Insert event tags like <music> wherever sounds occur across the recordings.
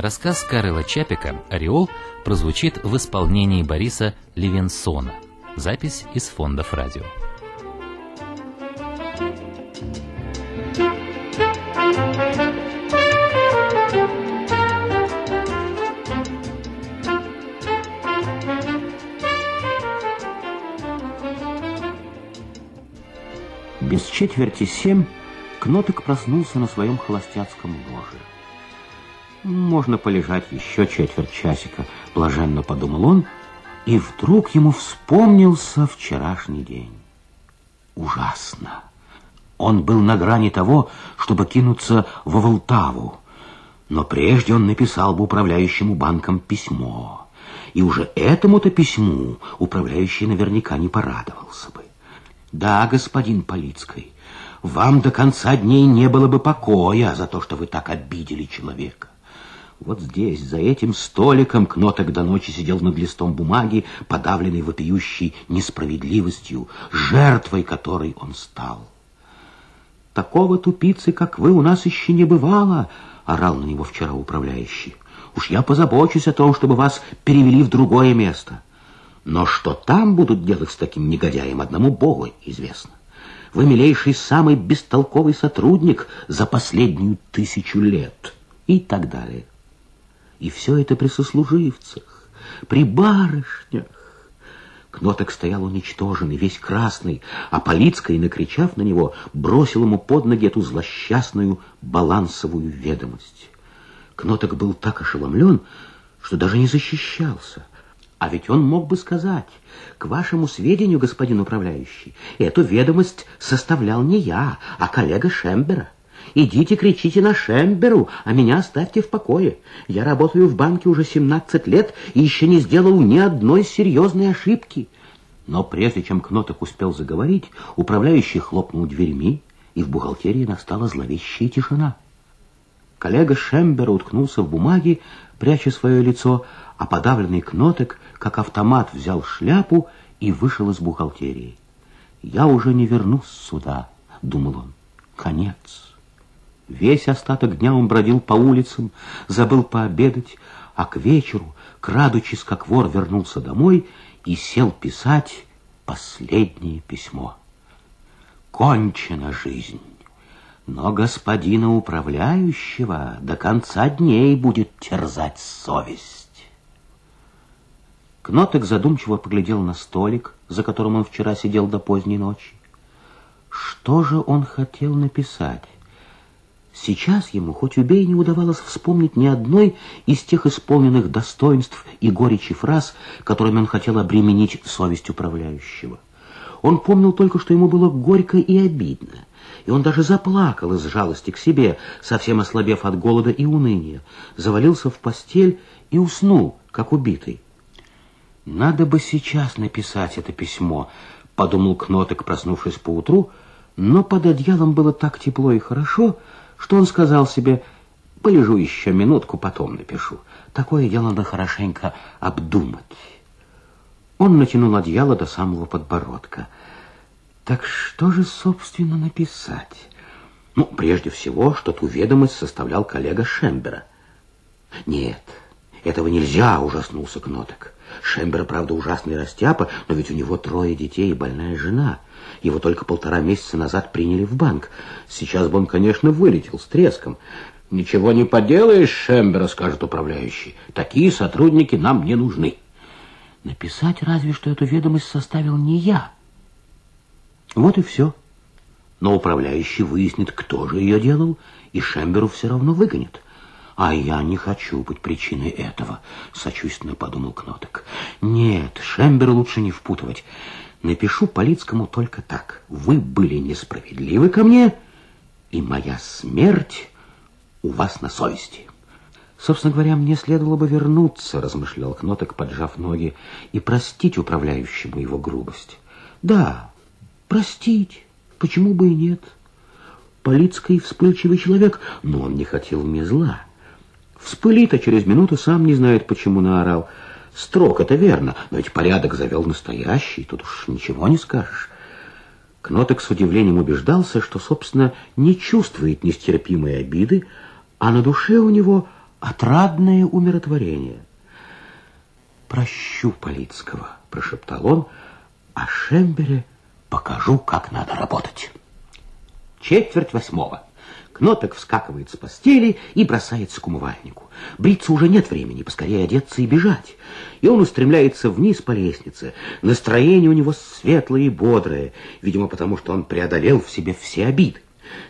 Рассказ Карла Чапика «Ореол» прозвучит в исполнении Бориса Левенсона. Запись из фондов радио. Без четверти семь Кноток проснулся на своем холостяцком ложе. Можно полежать еще четверть часика, блаженно подумал он, и вдруг ему вспомнился вчерашний день. Ужасно. Он был на грани того, чтобы кинуться во Волтаву, но прежде он написал бы управляющему банком письмо. И уже этому-то письму управляющий наверняка не порадовался бы. Да, господин Полицкой, вам до конца дней не было бы покоя за то, что вы так обидели человека. Вот здесь, за этим столиком, Кноток до ночи сидел над листом бумаги, подавленный вопиющей несправедливостью, жертвой которой он стал. «Такого тупицы, как вы, у нас еще не бывало», — орал на него вчера управляющий. «Уж я позабочусь о том, чтобы вас перевели в другое место». Но что там будут делать с таким негодяем, одному Богу известно. Вы, милейший, самый бестолковый сотрудник за последнюю тысячу лет. И так далее. И все это при сослуживцах, при барышнях. Кноток стоял уничтоженный, весь красный, а Полицкий, накричав на него, бросил ему под ноги эту злосчастную балансовую ведомость. Кноток был так ошеломлен, что даже не защищался. А ведь он мог бы сказать, к вашему сведению, господин управляющий, эту ведомость составлял не я, а коллега Шембера. Идите кричите на Шемберу, а меня оставьте в покое. Я работаю в банке уже 17 лет и еще не сделал ни одной серьезной ошибки. Но прежде чем Кноток успел заговорить, управляющий хлопнул дверьми, и в бухгалтерии настала зловещая тишина. Коллега Шембера уткнулся в бумаги, пряча свое лицо, а подавленный Кноток, как автомат, взял шляпу и вышел из бухгалтерии. «Я уже не вернусь сюда», — думал он. «Конец». Весь остаток дня он бродил по улицам, забыл пообедать, а к вечеру, крадучись как вор, вернулся домой и сел писать последнее письмо. Кончена жизнь, но господина управляющего до конца дней будет терзать совесть. Кнотек задумчиво поглядел на столик, за которым он вчера сидел до поздней ночи. Что же он хотел написать? Сейчас ему, хоть убей, не удавалось вспомнить ни одной из тех исполненных достоинств и горечи фраз, которыми он хотел обременить совесть управляющего. Он помнил только, что ему было горько и обидно, и он даже заплакал из жалости к себе, совсем ослабев от голода и уныния, завалился в постель и уснул, как убитый. «Надо бы сейчас написать это письмо», — подумал Кнотек, проснувшись поутру, но под одеялом было так тепло и хорошо, что он сказал себе, полежу еще минутку, потом напишу. Такое дело надо хорошенько обдумать. Он натянул одеяло до самого подбородка. Так что же, собственно, написать? Ну, прежде всего, что ту ведомость составлял коллега Шембера. Нет, этого нельзя, ужаснулся Кноток. Шембера, правда, ужасный растяпа, но ведь у него трое детей и больная жена. Его только полтора месяца назад приняли в банк. Сейчас бы он, конечно, вылетел с треском. «Ничего не поделаешь, Шембера», — скажет управляющий. «Такие сотрудники нам не нужны». Написать разве что эту ведомость составил не я. Вот и все. Но управляющий выяснит, кто же ее делал, и Шемберу все равно выгонят. А я не хочу быть причиной этого, сочувственно подумал Кноток. Нет, Шембера лучше не впутывать. Напишу Полицкому только так. Вы были несправедливы ко мне, и моя смерть у вас на совести. Собственно говоря, мне следовало бы вернуться, размышлял Кноток, поджав ноги, и простить управляющему его грубость. Да, простить, почему бы и нет. Полицкий вспыльчивый человек, но он не хотел мне зла. Вспылит, а через минуту сам не знает, почему наорал. Строк, это верно, но ведь порядок завел настоящий, тут уж ничего не скажешь. Кноток с удивлением убеждался, что, собственно, не чувствует нестерпимой обиды, а на душе у него отрадное умиротворение. «Прощу Полицкого», — прошептал он, — «а Шембере покажу, как надо работать». Четверть восьмого. Кноток вскакивает с постели и бросается к умывальнику. Бриться уже нет времени, поскорее одеться и бежать. И он устремляется вниз по лестнице. Настроение у него светлое и бодрое, видимо, потому что он преодолел в себе все обиды.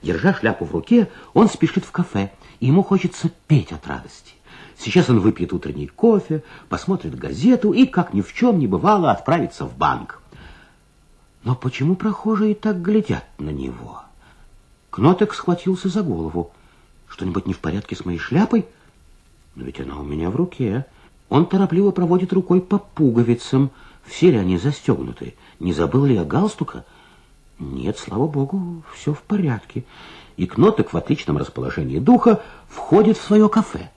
Держа шляпу в руке, он спешит в кафе, и ему хочется петь от радости. Сейчас он выпьет утренний кофе, посмотрит газету и, как ни в чем не бывало, отправится в банк. Но почему прохожие так глядят на него? Кнотек схватился за голову. Что-нибудь не в порядке с моей шляпой? Но ведь она у меня в руке. Он торопливо проводит рукой по пуговицам. Все ли они застегнуты? Не забыл ли я галстука? Нет, слава богу, все в порядке. И Кнотек в отличном расположении духа входит в свое кафе.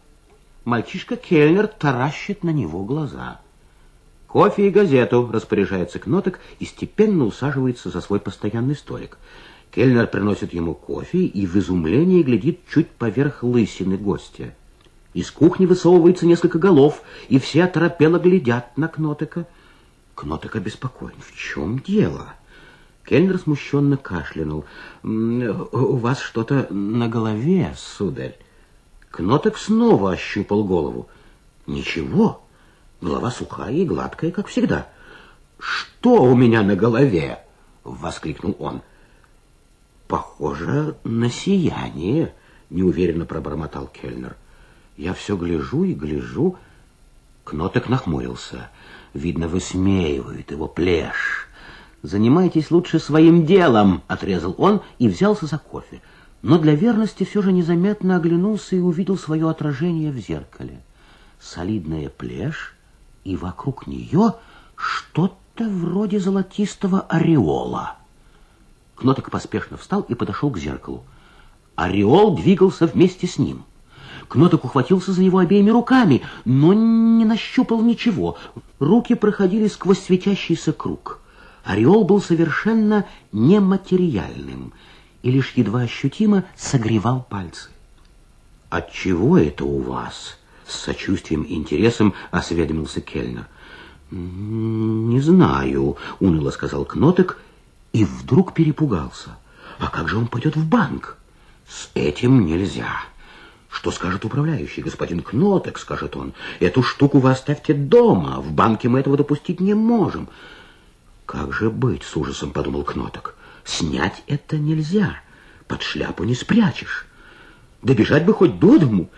Мальчишка Кельнер таращит на него глаза. Кофе и газету, распоряжается Кнотек и степенно усаживается за свой постоянный столик. Кельнер приносит ему кофе и в изумлении глядит чуть поверх лысины гостя. Из кухни высовывается несколько голов, и все оторопело глядят на Кнотека. Кнотек обеспокоен. В чем дело? Кельнер смущенно кашлянул. «У вас что-то на голове, сударь?» Кнотек снова ощупал голову. «Ничего, голова сухая и гладкая, как всегда». «Что у меня на голове?» — воскликнул он. Похоже на сияние, неуверенно пробормотал Кельнер. Я все гляжу и гляжу. Кноток нахмурился. Видно, высмеивают его плешь. «Занимайтесь лучше своим делом», — отрезал он и взялся за кофе. Но для верности все же незаметно оглянулся и увидел свое отражение в зеркале. Солидная плешь, и вокруг нее что-то вроде золотистого ореола. Кноток поспешно встал и подошел к зеркалу. Ореол двигался вместе с ним. Кноток ухватился за него обеими руками, но не нащупал ничего. Руки проходили сквозь светящийся круг. Ореол был совершенно нематериальным и лишь едва ощутимо согревал пальцы. «Отчего это у вас?» С сочувствием и интересом осведомился Кельнер. «Не знаю», — уныло сказал Кноток и вдруг перепугался. А как же он пойдет в банк? С этим нельзя. Что скажет управляющий? Господин Кнотек, скажет он, эту штуку вы оставьте дома. В банке мы этого допустить не можем. Как же быть, с ужасом подумал Кнотек. Снять это нельзя. Под шляпу не спрячешь. Добежать бы хоть до дому.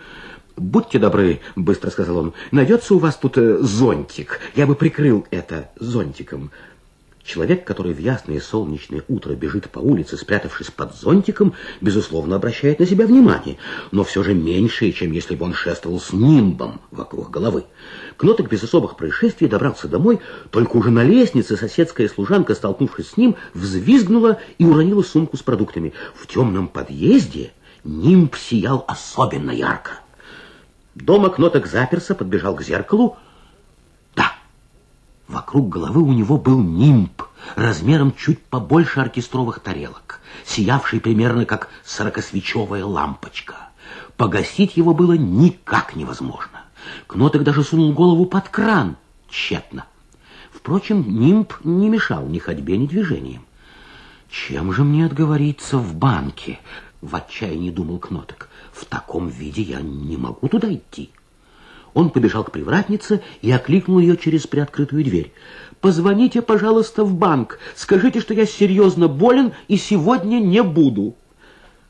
«Будьте добры», — быстро сказал он, — «найдется у вас тут э, зонтик. Я бы прикрыл это зонтиком. Человек, который в ясное солнечное утро бежит по улице, спрятавшись под зонтиком, безусловно, обращает на себя внимание, но все же меньше, чем если бы он шествовал с нимбом вокруг головы. Кноток без особых происшествий добрался домой, только уже на лестнице соседская служанка, столкнувшись с ним, взвизгнула и уронила сумку с продуктами. В темном подъезде нимб сиял особенно ярко. Дома Кноток заперся, подбежал к зеркалу, Вокруг головы у него был нимб, размером чуть побольше оркестровых тарелок, сиявший примерно как сорокосвечевая лампочка. Погасить его было никак невозможно. Кноток даже сунул голову под кран, тщетно. Впрочем, нимб не мешал ни ходьбе, ни движениям. «Чем же мне отговориться в банке?» — в отчаянии думал Кноток. «В таком виде я не могу туда идти». Он побежал к привратнице и окликнул ее через приоткрытую дверь. «Позвоните, пожалуйста, в банк. Скажите, что я серьезно болен и сегодня не буду».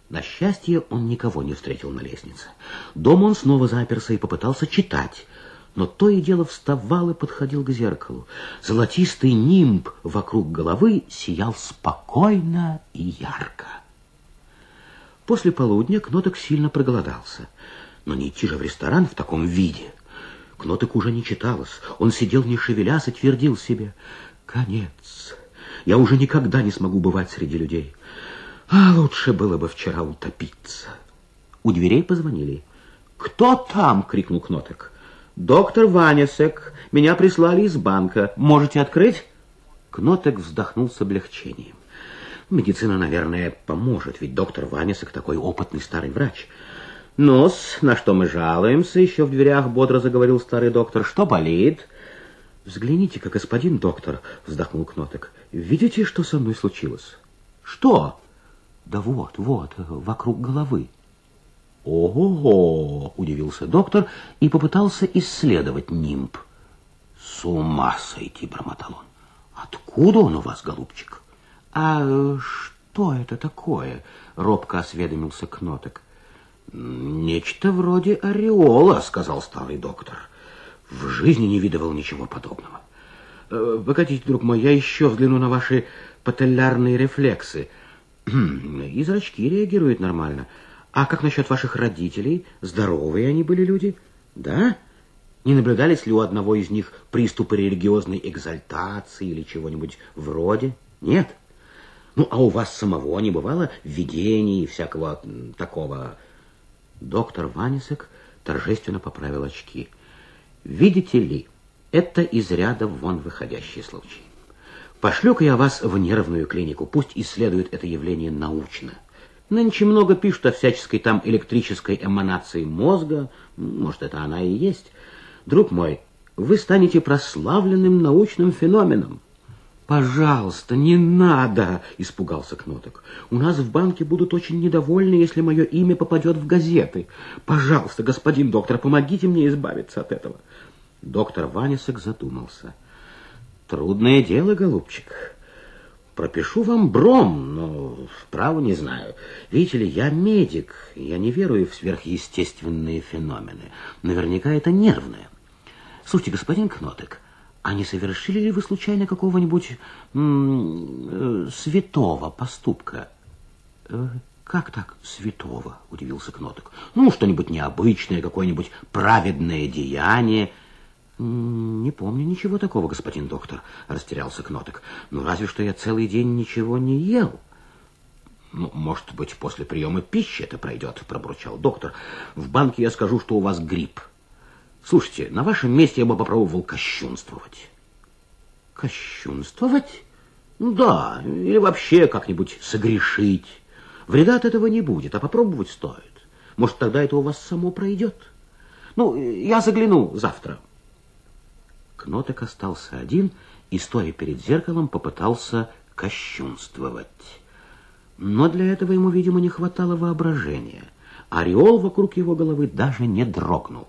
На счастье, он никого не встретил на лестнице. Дома он снова заперся и попытался читать. Но то и дело вставал и подходил к зеркалу. Золотистый нимб вокруг головы сиял спокойно и ярко. После полудня Кноток сильно проголодался. Но не идти же в ресторан в таком виде. Кноток уже не читалось. Он сидел, не шевелясь, и твердил себе. Конец. Я уже никогда не смогу бывать среди людей. А лучше было бы вчера утопиться. У дверей позвонили. «Кто там?» — крикнул Кноток. «Доктор Ванесек. Меня прислали из банка. Можете открыть?» Кнотек вздохнул с облегчением. Медицина, наверное, поможет, ведь доктор Ванесек такой опытный старый врач. Нос, на что мы жалуемся, еще в дверях бодро заговорил старый доктор. Что болит? Взгляните-ка, господин доктор, вздохнул Кноток. Видите, что со мной случилось? Что? Да вот, вот, вокруг головы. Ого-го, удивился доктор и попытался исследовать нимб. С ума сойти, бормотал он. Откуда он у вас, голубчик? А что это такое? Робко осведомился Кноток. Нечто вроде ореола, сказал старый доктор. В жизни не видывал ничего подобного. Э, погодите, друг мой, я еще взгляну на ваши пателлярные рефлексы. <clears throat> И зрачки реагируют нормально. А как насчет ваших родителей? Здоровые они были люди? Да? Не наблюдались ли у одного из них приступы религиозной экзальтации или чего-нибудь вроде? Нет? Ну, а у вас самого не бывало видений всякого такого? Доктор Ванисек торжественно поправил очки. Видите ли, это из ряда вон выходящий случай. Пошлю-ка я вас в нервную клинику, пусть исследуют это явление научно. Нынче много пишут о всяческой там электрической эманации мозга, может, это она и есть. Друг мой, вы станете прославленным научным феноменом. «Пожалуйста, не надо!» – испугался Кноток. «У нас в банке будут очень недовольны, если мое имя попадет в газеты. Пожалуйста, господин доктор, помогите мне избавиться от этого». Доктор Ванисок задумался. «Трудное дело, голубчик. Пропишу вам бром, но право не знаю. Видите ли, я медик, я не верую в сверхъестественные феномены. Наверняка это нервное. Слушайте, господин Кноток, а не совершили ли вы случайно какого-нибудь э, святого поступка? Э, как так святого? Удивился Кноток. Ну, что-нибудь необычное, какое-нибудь праведное деяние. «Не помню ничего такого, господин доктор», — растерялся Кноток. «Ну, разве что я целый день ничего не ел». «Ну, может быть, после приема пищи это пройдет», — пробурчал доктор. «В банке я скажу, что у вас грипп. Слушайте, на вашем месте я бы попробовал кощунствовать». «Кощунствовать?» «Ну да, или вообще как-нибудь согрешить. Вреда от этого не будет, а попробовать стоит. Может, тогда это у вас само пройдет. Ну, я загляну завтра». Кноток остался один и, стоя перед зеркалом, попытался кощунствовать. Но для этого ему, видимо, не хватало воображения. Ореол вокруг его головы даже не дрогнул.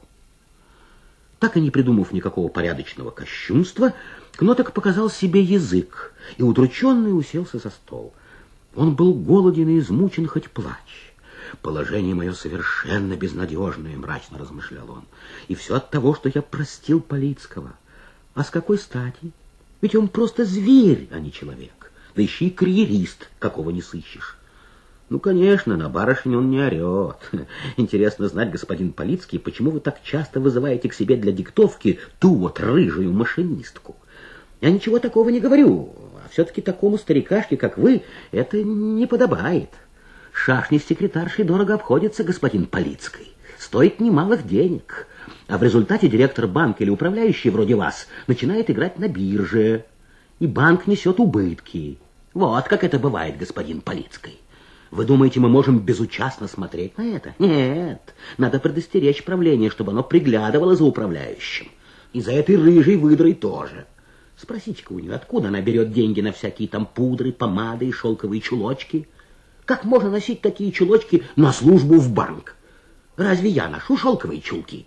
Так и не придумав никакого порядочного кощунства, Кноток показал себе язык и удрученный уселся за стол. Он был голоден и измучен, хоть плачь. Положение мое совершенно безнадежное, мрачно размышлял он. И все от того, что я простил Полицкого. А с какой стати? Ведь он просто зверь, а не человек. Да еще и карьерист, какого не сыщешь. Ну, конечно, на барышню он не орет. <laughs> Интересно знать, господин Полицкий, почему вы так часто вызываете к себе для диктовки ту вот рыжую машинистку? Я ничего такого не говорю, а все-таки такому старикашке, как вы, это не подобает. Шашни с секретаршей дорого обходится, господин Полицкий. Стоит немалых денег. А в результате директор банка или управляющий вроде вас начинает играть на бирже, и банк несет убытки. Вот как это бывает, господин Полицкий. Вы думаете, мы можем безучастно смотреть на это? Нет, надо предостеречь правление, чтобы оно приглядывало за управляющим. И за этой рыжей выдрой тоже. Спросите-ка у нее, откуда она берет деньги на всякие там пудры, помады и шелковые чулочки? Как можно носить такие чулочки на службу в банк? Разве я ношу шелковые чулки?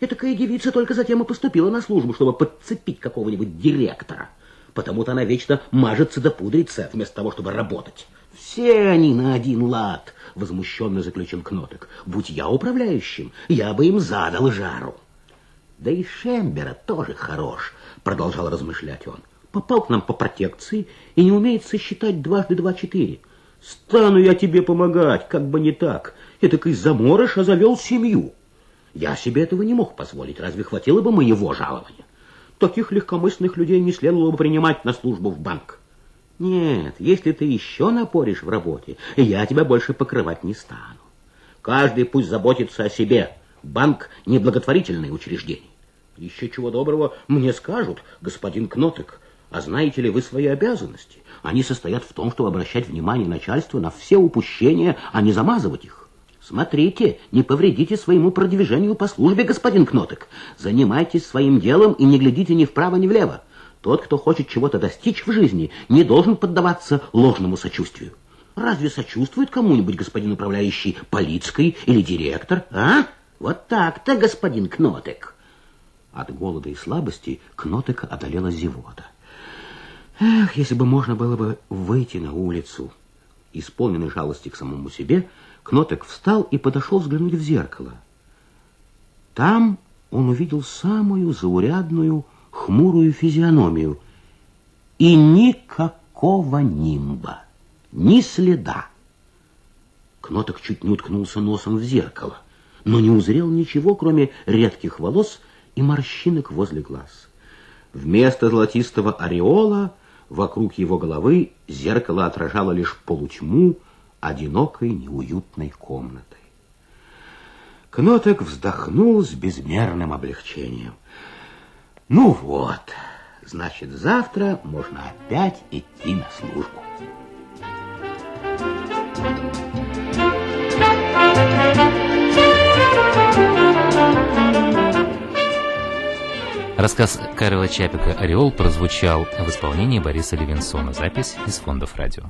Этакая девица только затем и поступила на службу, чтобы подцепить какого-нибудь директора. Потому-то она вечно мажется да пудрится, вместо того, чтобы работать. Все они на один лад, возмущенно заключил Кноток. Будь я управляющим, я бы им задал жару. Да и Шембера тоже хорош, продолжал размышлять он. Попал к нам по протекции и не умеет сосчитать дважды два четыре. Стану я тебе помогать, как бы не так. Этакой заморыш, а завел семью. Я себе этого не мог позволить. Разве хватило бы моего жалования? Таких легкомысленных людей не следовало бы принимать на службу в банк. Нет, если ты еще напоришь в работе, я тебя больше покрывать не стану. Каждый пусть заботится о себе. Банк – не благотворительное учреждение. Еще чего доброго мне скажут, господин Кнотек. А знаете ли вы свои обязанности? Они состоят в том, чтобы обращать внимание начальства на все упущения, а не замазывать их. Смотрите, не повредите своему продвижению по службе, господин Кноток. Занимайтесь своим делом и не глядите ни вправо, ни влево. Тот, кто хочет чего-то достичь в жизни, не должен поддаваться ложному сочувствию. Разве сочувствует кому-нибудь господин управляющий полицкой или директор, а? Вот так-то, господин Кнотек. От голода и слабости Кнотек одолела зевота. Эх, если бы можно было бы выйти на улицу. Исполненный жалости к самому себе, Кнотек встал и подошел взглянуть в зеркало. Там он увидел самую заурядную, хмурую физиономию и никакого нимба, ни следа. Кноток чуть не уткнулся носом в зеркало, но не узрел ничего, кроме редких волос и морщинок возле глаз. Вместо золотистого ореола вокруг его головы зеркало отражало лишь полутьму одинокой неуютной комнаты. Кнотек вздохнул с безмерным облегчением. Ну вот, значит, завтра можно опять идти на службу. Рассказ Карла Чапика «Ореол» прозвучал в исполнении Бориса Левинсона. Запись из фондов радио.